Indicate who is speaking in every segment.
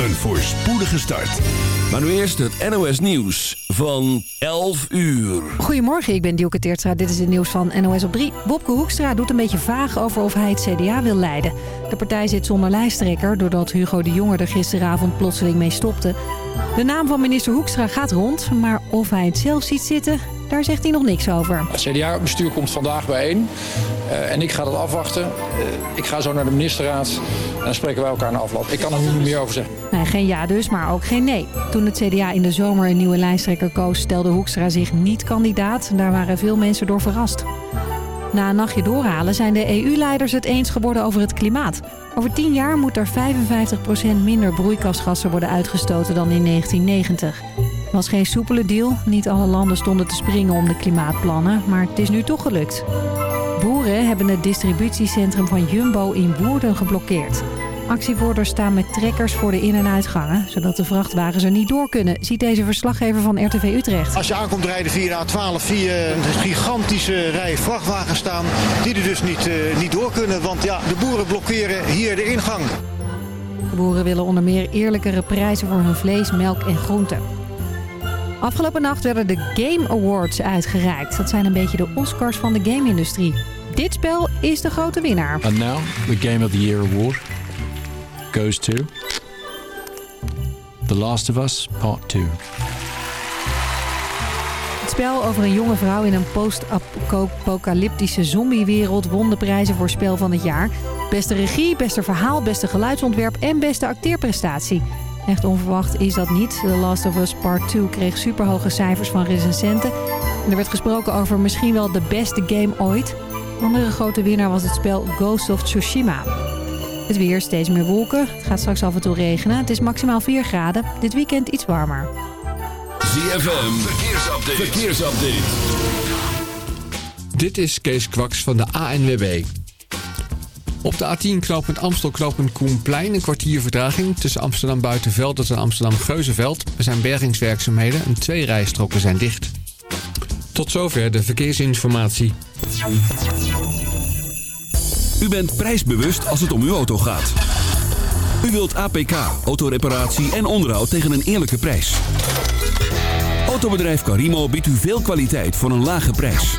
Speaker 1: Een voorspoedige start.
Speaker 2: Maar nu eerst het NOS Nieuws van 11 uur.
Speaker 3: Goedemorgen, ik ben Dielke Teertstra. Dit is het nieuws van NOS op 3. Bobke Hoekstra doet een beetje vaag over of hij het CDA wil leiden. De partij zit zonder lijsttrekker... doordat Hugo de Jonge er gisteravond plotseling mee stopte. De naam van minister Hoekstra gaat rond... maar of hij het zelf ziet zitten, daar zegt hij nog niks over.
Speaker 4: Het CDA-bestuur komt vandaag bijeen uh, en ik ga dat afwachten. Uh, ik ga zo naar de ministerraad en dan spreken wij elkaar na afloop. Ik kan er niet meer over zeggen.
Speaker 3: Nee, geen ja dus, maar ook geen nee. Toen het CDA in de zomer een nieuwe lijsttrekker koos... stelde Hoekstra zich niet kandidaat. Daar waren veel mensen door verrast. Na een nachtje doorhalen zijn de EU-leiders het eens geworden over het klimaat. Over 10 jaar moet er 55% minder broeikasgassen worden uitgestoten dan in 1990. Het was geen soepele deal. Niet alle landen stonden te springen om de klimaatplannen, maar het is nu toch gelukt. Boeren hebben het distributiecentrum van Jumbo in Woerden geblokkeerd. Actievoerders staan met trekkers voor de in- en uitgangen... zodat de vrachtwagens er niet door kunnen, ziet deze verslaggever van RTV Utrecht.
Speaker 5: Als je aankomt rijden via de A12 zie je een gigantische rij vrachtwagens staan... die er dus niet, uh, niet door kunnen, want ja, de boeren blokkeren hier de ingang.
Speaker 3: De boeren willen onder meer eerlijkere prijzen voor hun vlees, melk en groenten. Afgelopen nacht werden de Game Awards uitgereikt. Dat zijn een beetje de Oscars van de game-industrie. Dit spel is de grote winnaar.
Speaker 6: And now, the Game of the Year award goes to... The Last of Us Part 2.
Speaker 3: Het spel over een jonge vrouw in een post-apocalyptische zombiewereld won de prijzen voor spel van het jaar. Beste regie, beste verhaal, beste geluidsontwerp en beste acteerprestatie. Echt onverwacht is dat niet. The Last of Us Part 2 kreeg superhoge cijfers van recensenten. Er werd gesproken over misschien wel de beste game ooit. Andere grote winnaar was het spel Ghost of Tsushima. Het weer, steeds meer wolken. Het gaat straks af en toe regenen. Het is maximaal 4 graden. Dit weekend iets warmer.
Speaker 2: ZFM, verkeersupdate. verkeersupdate.
Speaker 7: Dit is Kees Kwaks van de ANWB. Op de A10 knooppunt Amstel knooppunt Koenplein een kwartier vertraging tussen Amsterdam Buitenveld en Amsterdam Geuzenveld. Er zijn bergingswerkzaamheden en twee rijstroken zijn dicht. Tot zover de verkeersinformatie.
Speaker 2: U bent prijsbewust als het om uw auto gaat. U wilt APK, autoreparatie en onderhoud tegen een eerlijke prijs. Autobedrijf Carimo biedt u veel kwaliteit voor een lage prijs.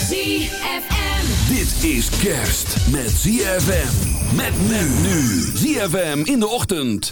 Speaker 8: ZFM.
Speaker 2: Dit is kerst met ZFM. Met men nu. ZFM in de ochtend.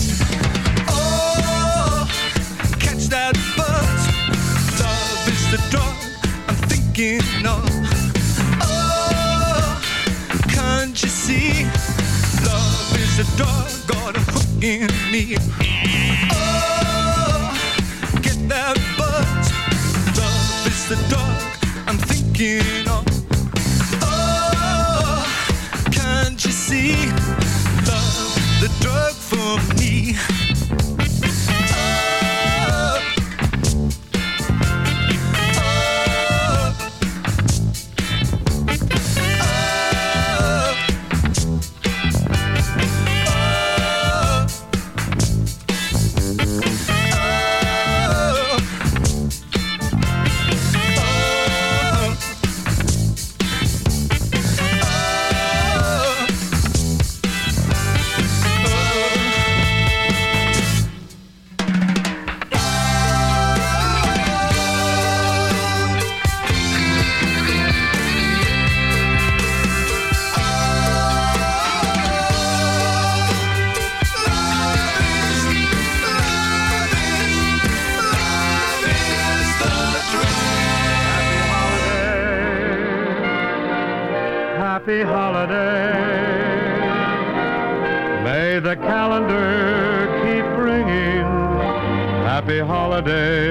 Speaker 9: doggone hook in me.
Speaker 10: Happy holiday. May the calendar keep bringing happy holidays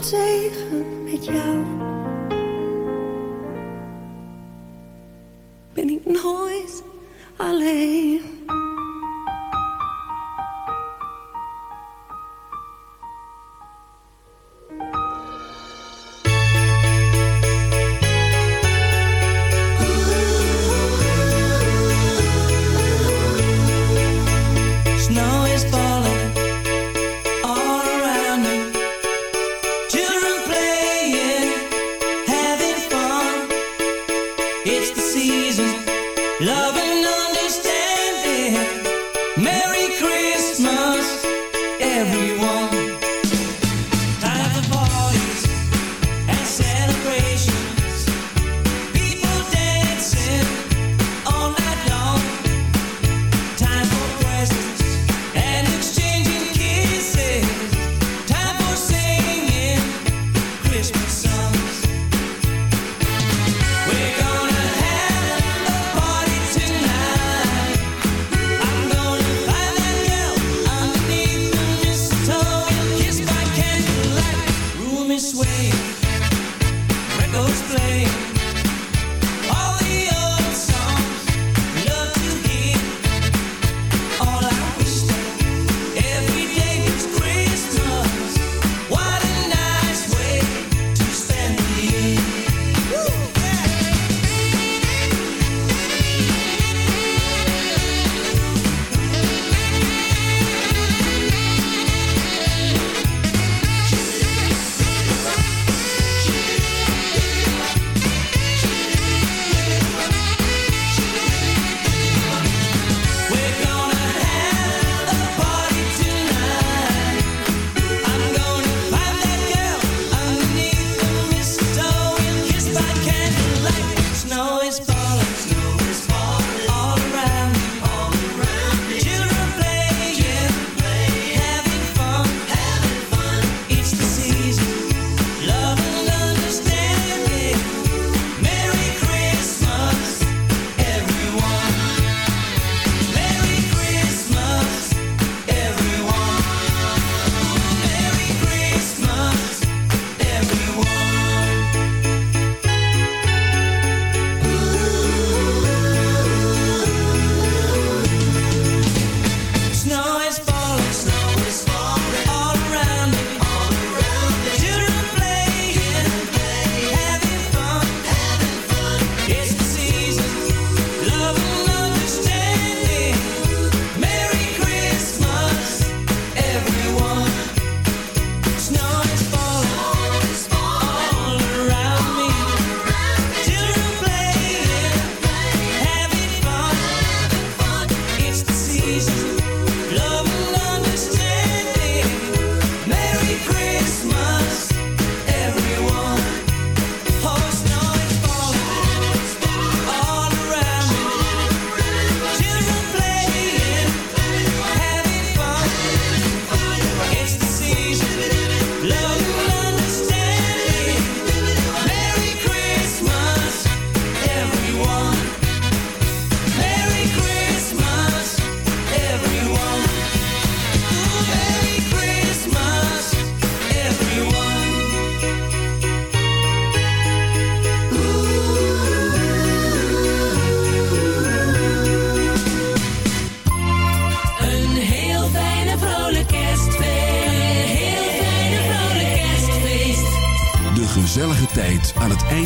Speaker 11: tegen met jou.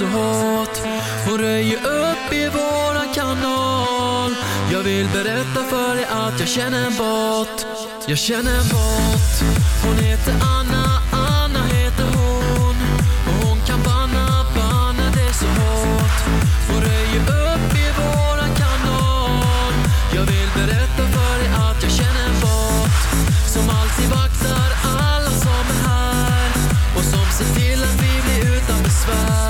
Speaker 12: Så hårt. Hon röjer upp i våran kanal. Jag vill berätta för dig att jag känner en bot Jag känner en bot Hon heter Anna, Anna heter hon. Och hon kan banna, banna det så hårt. Hon röjer upp i våran kanal. Jag vill berätta för dig att jag känner en bot Som alltid vaktar alla som är här. Och som ser till att vi blir utan besvär.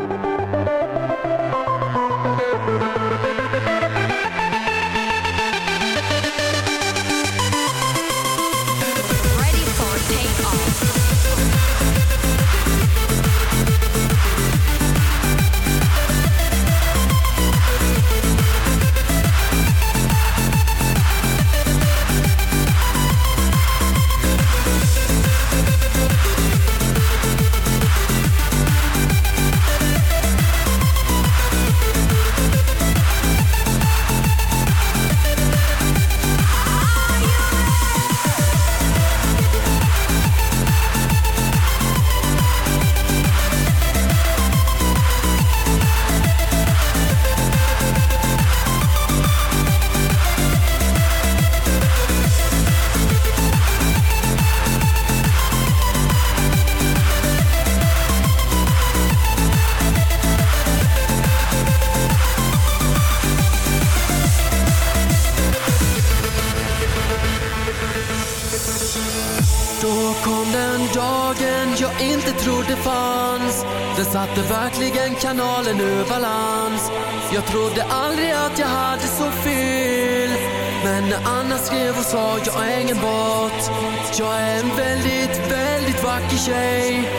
Speaker 12: skrev och sa jag är ingen bot. Jag är en väldigt, väldigt vacker tjej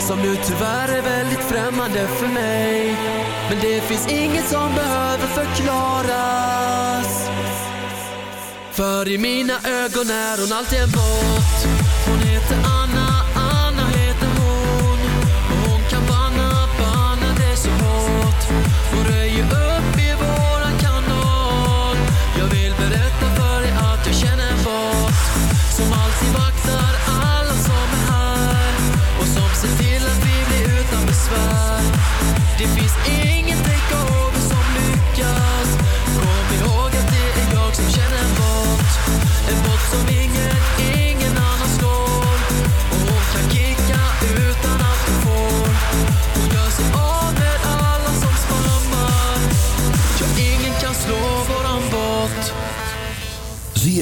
Speaker 12: som nu tyvärr är väldigt främmande för mig. Men det finns inget som behöver förklaras. För i mina ögon är hon alltid en bot.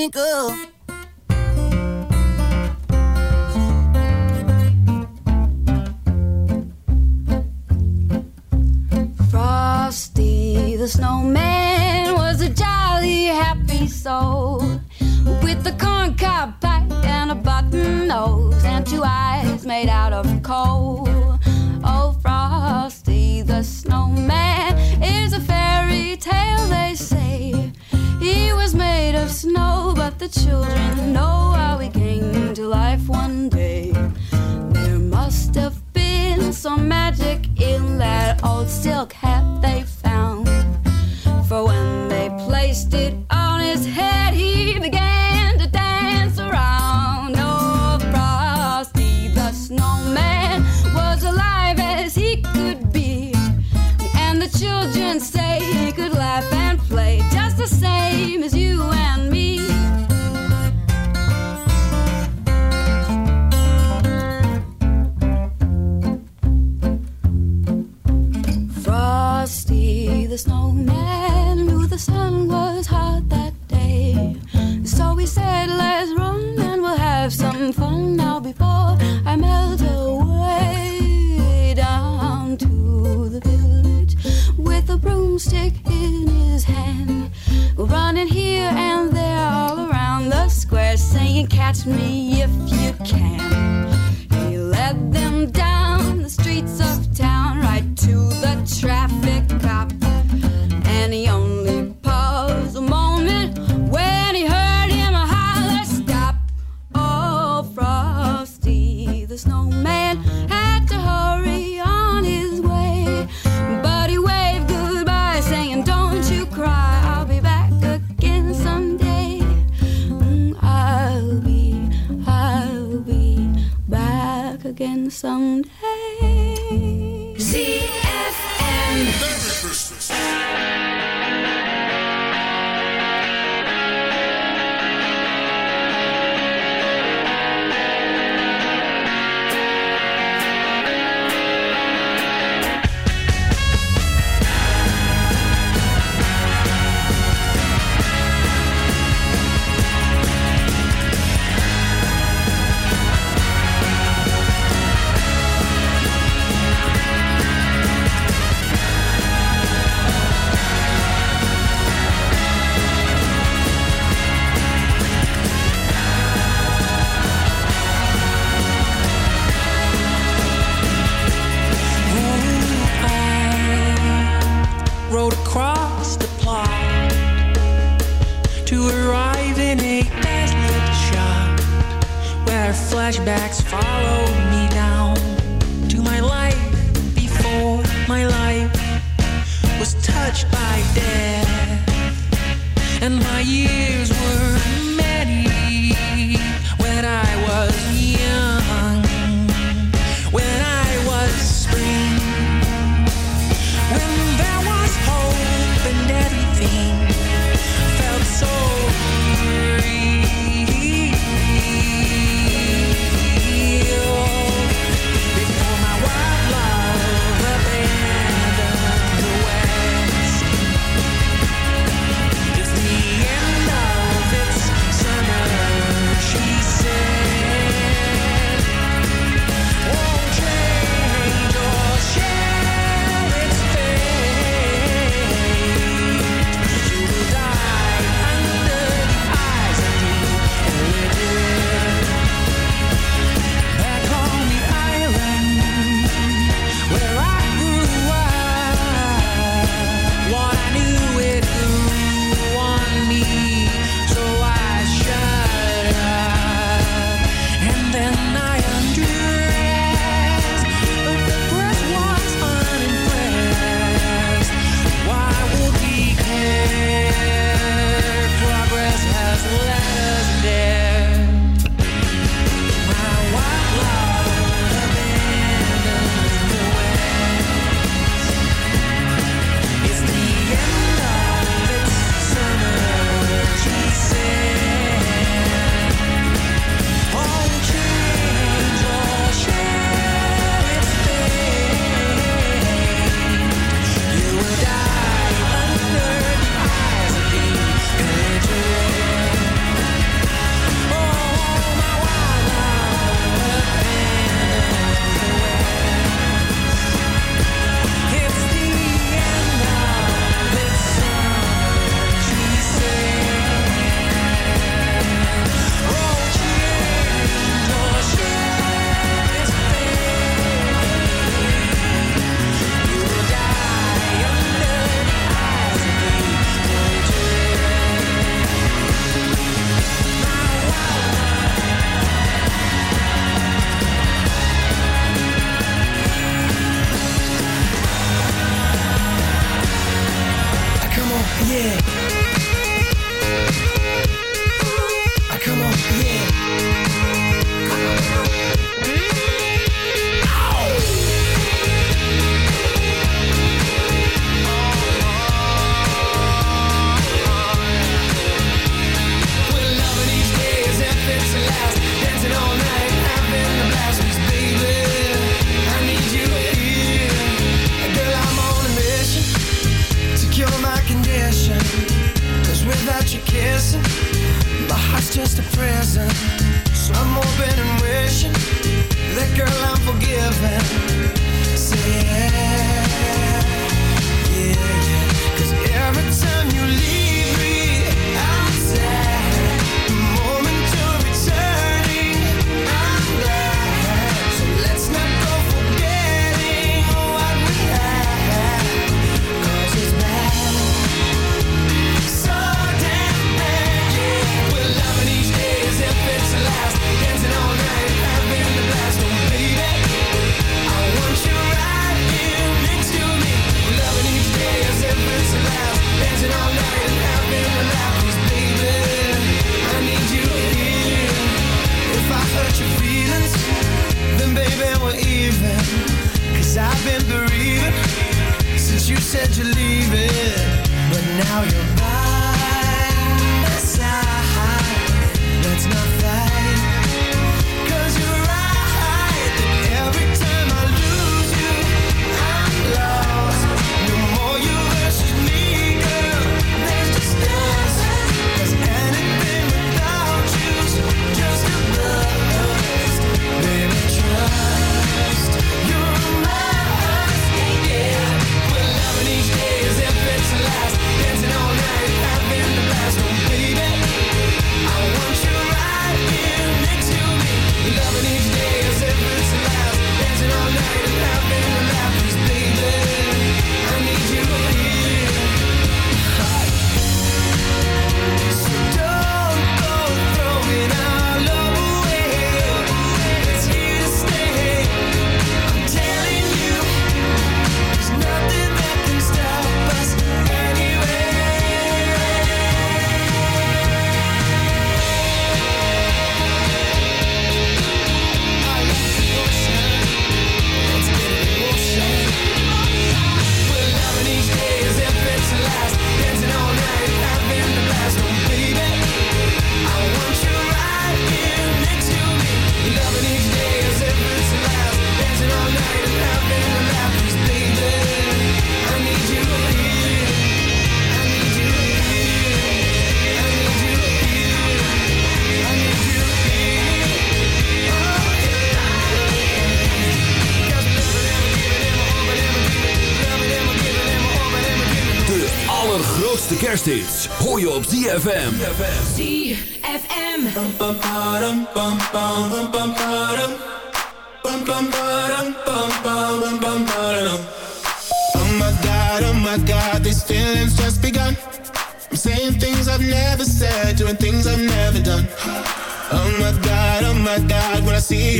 Speaker 13: link.
Speaker 14: Frosty the snowman was a jolly happy soul with a corncob pipe and a button nose and two eyes made out of coal. Oh, Frosty the snowman He was made of snow, but the children know how he came to life one day. There must have been some magic in that old silk hat they snowman
Speaker 15: knew the sun was hot that day. So we said, let's run and we'll have some fun now before I melt away down to the village with a broomstick in his hand. We're running here and there all around the square saying, catch me if you can.
Speaker 16: no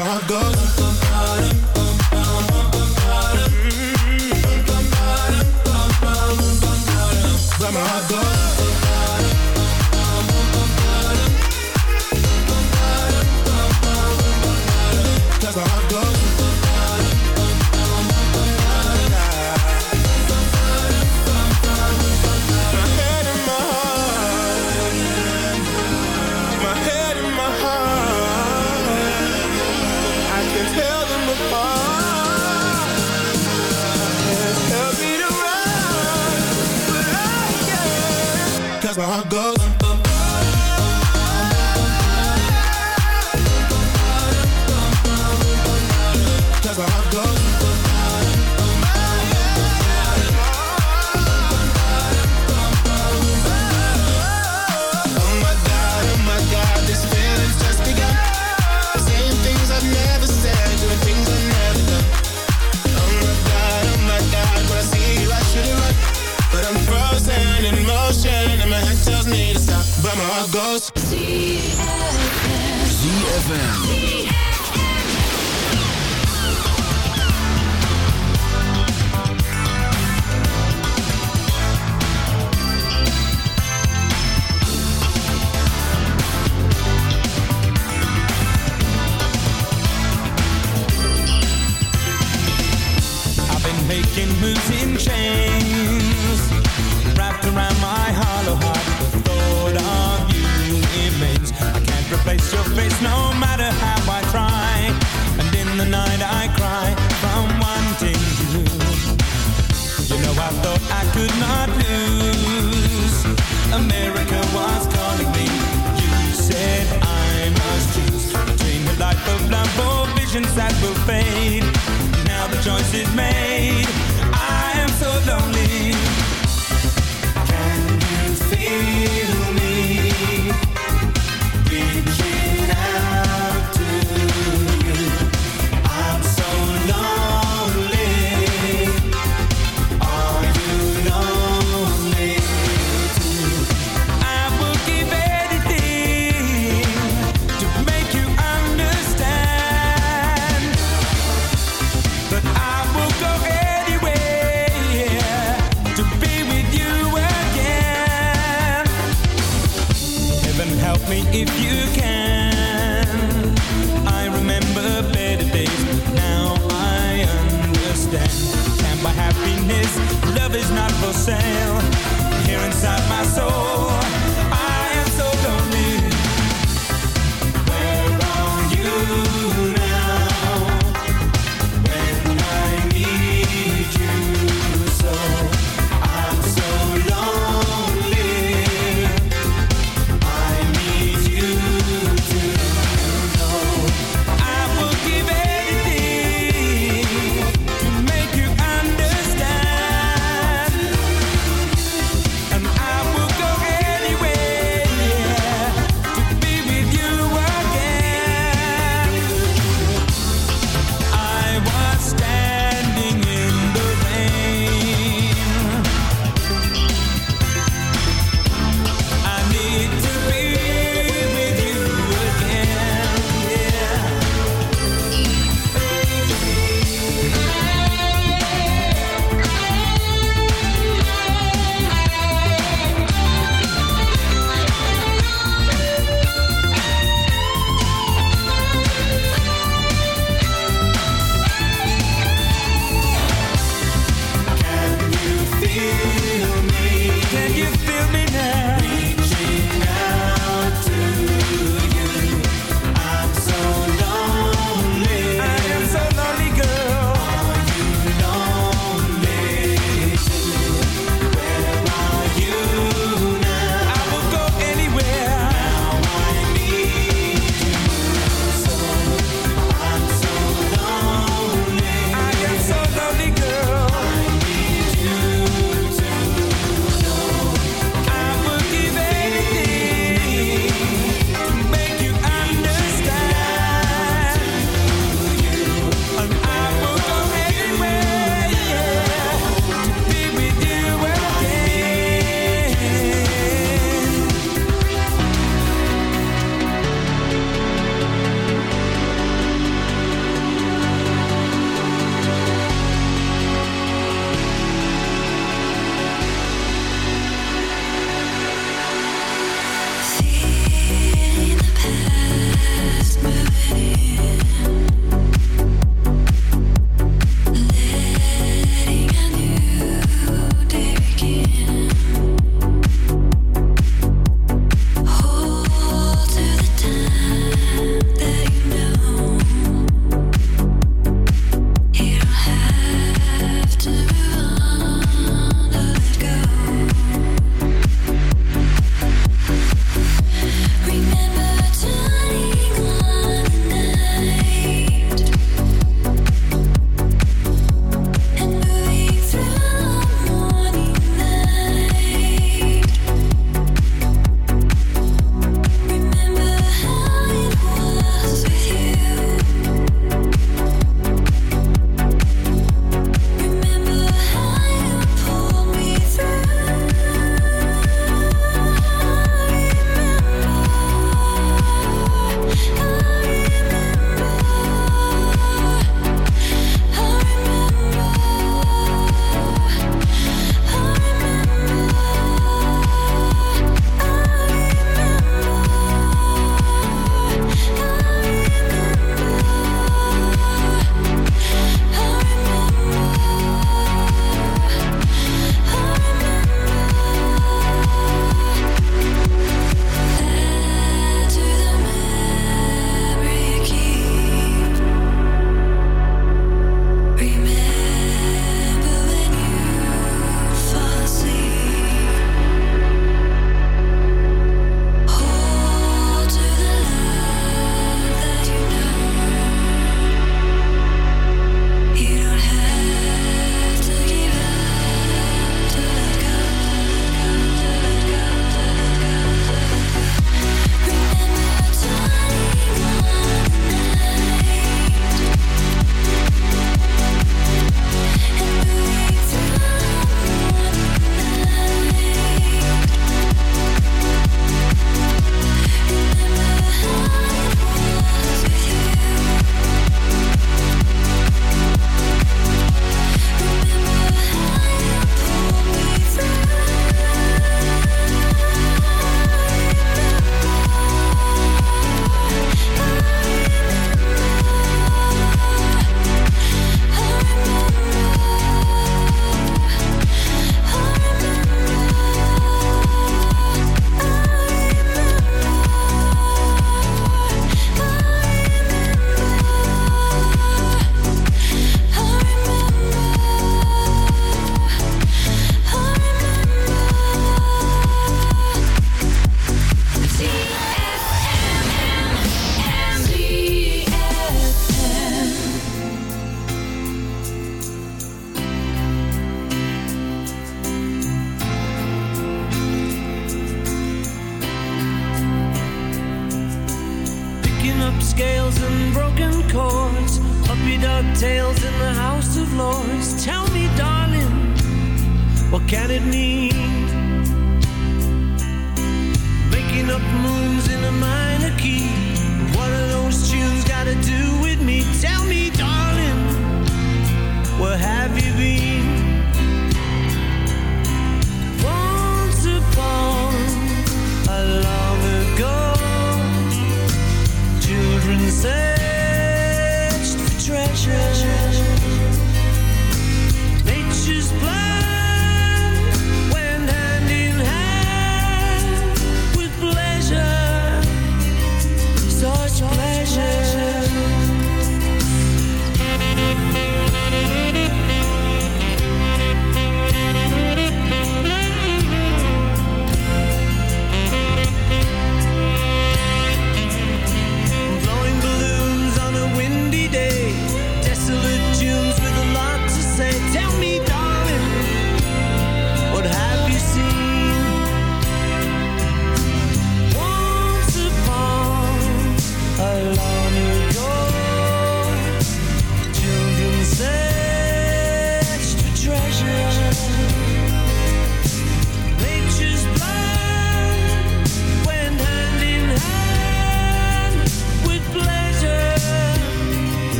Speaker 17: how it goes that's my heart goes.
Speaker 18: ZFM.
Speaker 19: making moves in chains Wrapped around my hollow heart The thought of you I can't replace your face no visions that will fade. Now the choice is made.